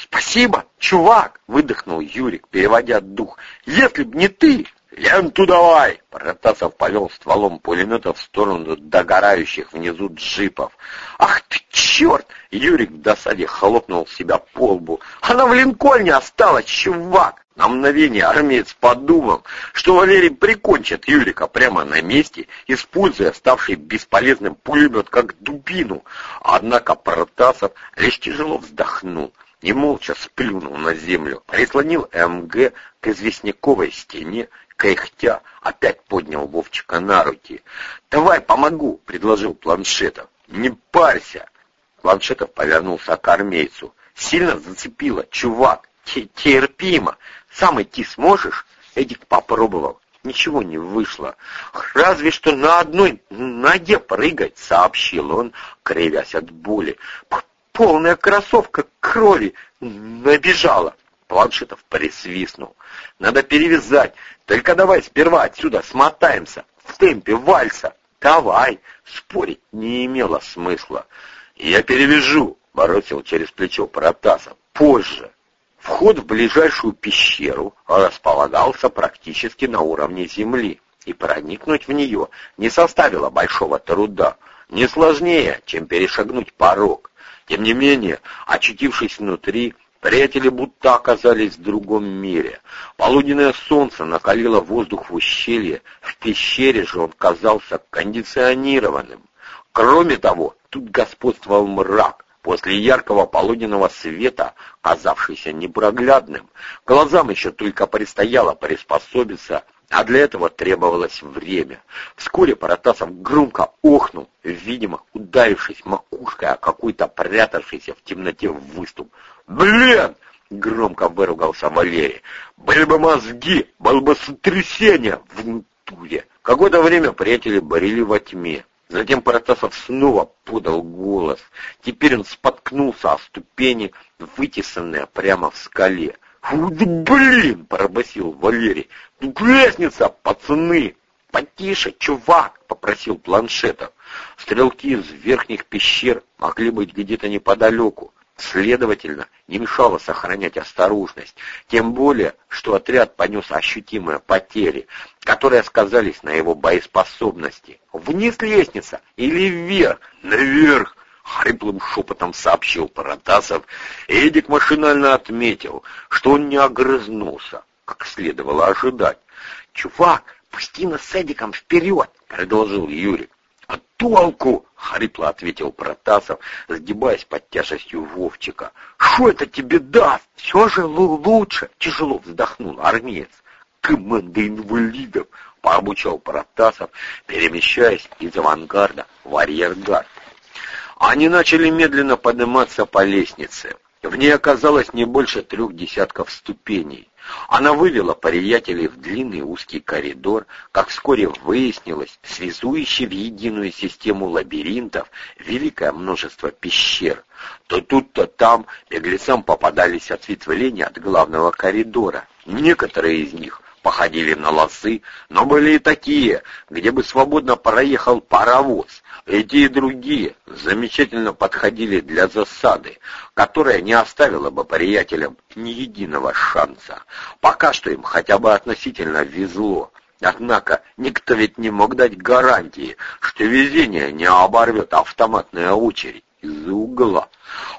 «Спасибо, чувак!» — выдохнул Юрик, переводя дух. «Если б не ты!» «Ленту давай!» — Протасов повел стволом пулемета в сторону догорающих внизу джипов. «Ах ты, черт!» — Юрик в досаде хлопнул себя по лбу. «Она в Линкольне осталась, чувак!» На мгновение армеец подумал, что Валерий прикончит Юрика прямо на месте, используя ставший бесполезным пулемет как дубину. Однако Протасов лишь тяжело вздохнул и молча сплюнул на землю, прислонил МГ к известняковой стене кряхтя, опять поднял Вовчика на руки. «Давай помогу», — предложил Планшетов. «Не парься». Планшетов повернулся к армейцу. «Сильно зацепило, чувак. Терпимо. Сам идти сможешь?» Эдик попробовал. Ничего не вышло. «Разве что на одной ноге прыгать», — сообщил он, кривясь от боли. «Полная кроссовка крови набежала». Планшетов присвистнул. «Надо перевязать. Только давай сперва отсюда смотаемся. В темпе вальса. Давай!» Спорить не имело смысла. «Я перевяжу», — бросил через плечо Протасов. «Позже». Вход в ближайшую пещеру располагался практически на уровне земли, и проникнуть в нее не составило большого труда, не сложнее, чем перешагнуть порог. Тем не менее, очутившись внутри, Приятели будто оказались в другом мире. Полуденное солнце накалило воздух в ущелье, в пещере же он казался кондиционированным. Кроме того, тут господствовал мрак, после яркого полуденного света, казавшийся непроглядным. Глазам еще только предстояло приспособиться а для этого требовалось время. Вскоре Паратасов громко охнул, видимо, ударившись макушкой о какой-то прятавшийся в темноте выступ. «Блин!» — громко выругался Валерий. «Были бы мозги, было бы сотрясение в натуре!» Какое-то время приятели борили во тьме. Затем Паратасов снова подал голос. Теперь он споткнулся о ступени, вытесанные прямо в скале. «Фу, да блин!» — пробасил Валерий. «Тут лестница, пацаны!» «Потише, чувак!» — попросил Планшетов. Стрелки из верхних пещер могли быть где-то неподалеку. Следовательно, не мешало сохранять осторожность, тем более, что отряд понес ощутимые потери, которые сказались на его боеспособности. «Вниз лестница или вверх?» «Наверх!» Хриплым шепотом сообщил Паратасов, Эдик машинально отметил, что он не огрызнулся, как следовало ожидать. «Чувак, пусти нас с Эдиком вперед!» — продолжил Юрик. «А толку?» — хрипло ответил Протасов, сгибаясь под тяжестью Вовчика. «Что это тебе даст? Все же лучше!» — тяжело вздохнул армеец. «Команда инвалидов!» — пообучал Протасов, перемещаясь из авангарда в арьергард. Они начали медленно подниматься по лестнице. В ней оказалось не больше трех десятков ступеней. Она вывела приятелей в длинный узкий коридор, как вскоре выяснилось, связующий в единую систему лабиринтов великое множество пещер. То тут, то там беглецам попадались ответвления от главного коридора. Некоторые из них походили на лосы, но были и такие, где бы свободно проехал паровоз. Эти и другие замечательно подходили для засады, которая не оставила бы приятелям ни единого шанса. Пока что им хотя бы относительно везло. Однако никто ведь не мог дать гарантии, что везение не оборвет автоматная очередь из-за угла.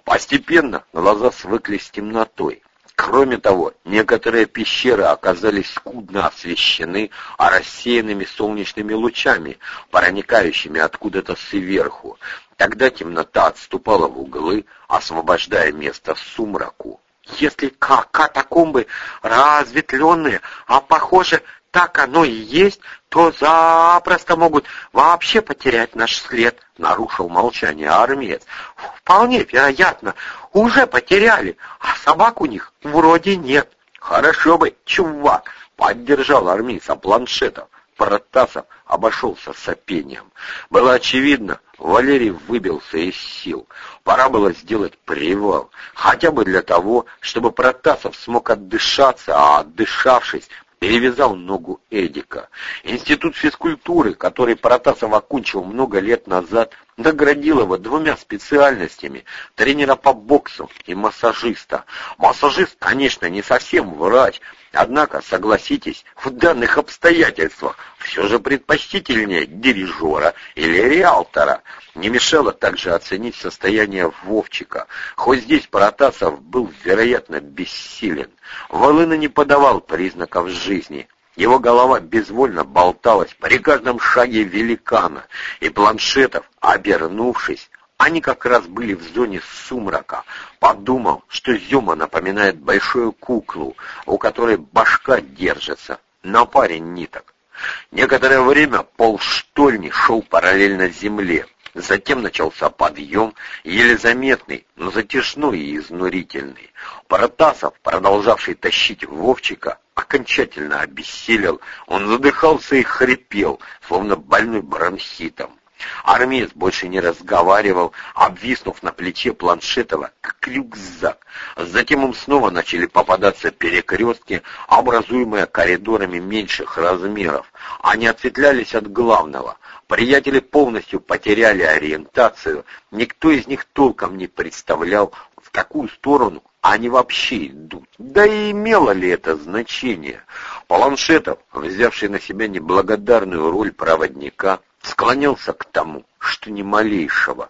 Постепенно глаза свыклись с темнотой. Кроме того, некоторые пещеры оказались скудно освещены, а рассеянными солнечными лучами, проникающими откуда-то сверху. Тогда темнота отступала в углы, освобождая место сумраку. Если катакомбы разветвленные, а похоже, так оно и есть, то запросто могут вообще потерять наш след, — нарушил молчание армеец. Вполне вероятно, уже потеряли, а собак у них вроде нет. Хорошо бы, чувак, — поддержал армейца планшетов. Протасов обошелся сопением. Было очевидно, Валерий выбился из сил. Пора было сделать привал, хотя бы для того, чтобы Протасов смог отдышаться, а отдышавшись, перевязал ногу Эдика. Институт физкультуры, который Протасов окончил много лет назад, наградил его двумя специальностями — тренера по боксу и массажиста. Массажист, конечно, не совсем врач, однако, согласитесь, в данных обстоятельствах все же предпочтительнее дирижера или риэлтора. Не мешало также оценить состояние Вовчика, хоть здесь Протасов был, вероятно, бессилен. Волына не подавал признаков жизни — его голова безвольно болталась при каждом шаге великана, и планшетов, обернувшись, они как раз были в зоне сумрака. Подумал, что Зюма напоминает большую куклу, у которой башка держится на паре ниток. Некоторое время пол штольни шел параллельно земле. Затем начался подъем, еле заметный, но затяжной и изнурительный. Протасов, продолжавший тащить Вовчика, окончательно обессилел. Он задыхался и хрипел, словно больной бронхитом. Армеец больше не разговаривал, обвиснув на плече Планшетова, как рюкзак. Затем им снова начали попадаться перекрестки, образуемые коридорами меньших размеров. Они ответлялись от главного. Приятели полностью потеряли ориентацию, никто из них толком не представлял, в какую сторону они вообще идут. Да и имело ли это значение? Планшетов, взявший на себя неблагодарную роль проводника, склонился к тому, что ни малейшего.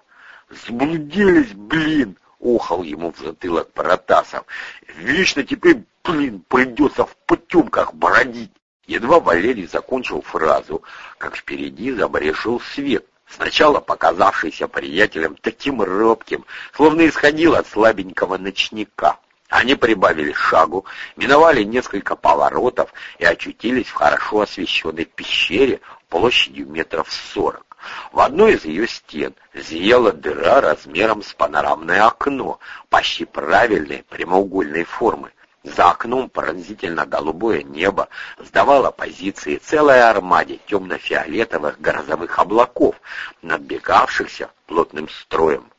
«Сблудились, блин!» — охал ему в затылок Протасов. «Вечно теперь, блин, придется в потемках бродить!» Едва Валерий закончил фразу, как впереди забрешил свет, сначала показавшийся приятелем таким робким, словно исходил от слабенького ночника. Они прибавили шагу, миновали несколько поворотов и очутились в хорошо освещенной пещере площадью метров сорок. В одной из ее стен зияла дыра размером с панорамное окно, почти правильной прямоугольной формы. За окном поразительно голубое небо сдавало позиции целой армаде темно-фиолетовых грозовых облаков, надбегавшихся плотным строем.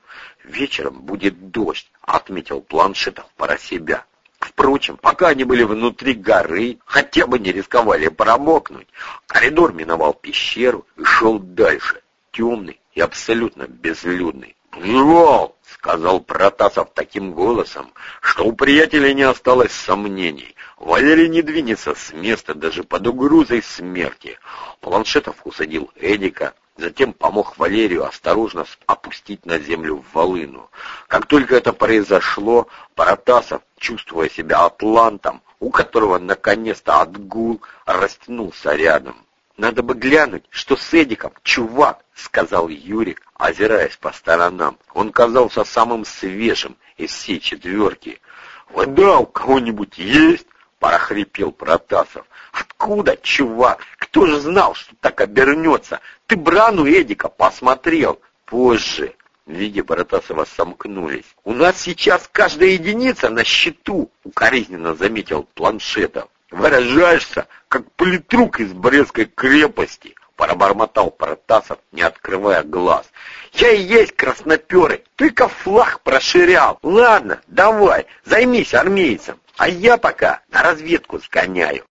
«Вечером будет дождь», — отметил Планшетов про себя. Впрочем, пока они были внутри горы, хотя бы не рисковали промокнуть. Коридор миновал пещеру и шел дальше, темный и абсолютно безлюдный. «Привал!» — сказал Протасов таким голосом, что у приятеля не осталось сомнений. Валерий не двинется с места даже под угрозой смерти. Планшетов усадил Эдика, Затем помог Валерию осторожно опустить на землю волыну. Как только это произошло, Паратасов, чувствуя себя атлантом, у которого наконец-то отгул, растянулся рядом. «Надо бы глянуть, что с Эдиком, чувак!» — сказал Юрик, озираясь по сторонам. Он казался самым свежим из всей четверки. «Вода у кого-нибудь есть?» — прохрипел Протасов. «Откуда, чувак? Кто же знал, что так обернется? Ты Брану Эдика посмотрел позже. Видя Баратасова сомкнулись. «У нас сейчас каждая единица на счету», — укоризненно заметил Планшетов. «Выражаешься, как политрук из Брестской крепости», — пробормотал Протасов, не открывая глаз. «Я и есть красноперый, только флаг проширял. Ладно, давай, займись армейцем, а я пока на разведку сгоняю».